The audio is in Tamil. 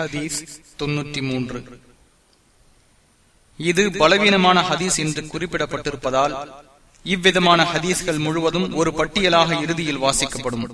ஹதீஸ் தொன்னூற்றி மூன்று. இது பலவீனமான ஹதீஸ் என்று குறிப்பிடப்பட்டிருப்பதால் இவ்விதமான ஹதீஸ்கள் முழுவதும் ஒரு பட்டியலாக இறுதியில் வாசிக்கப்படும்.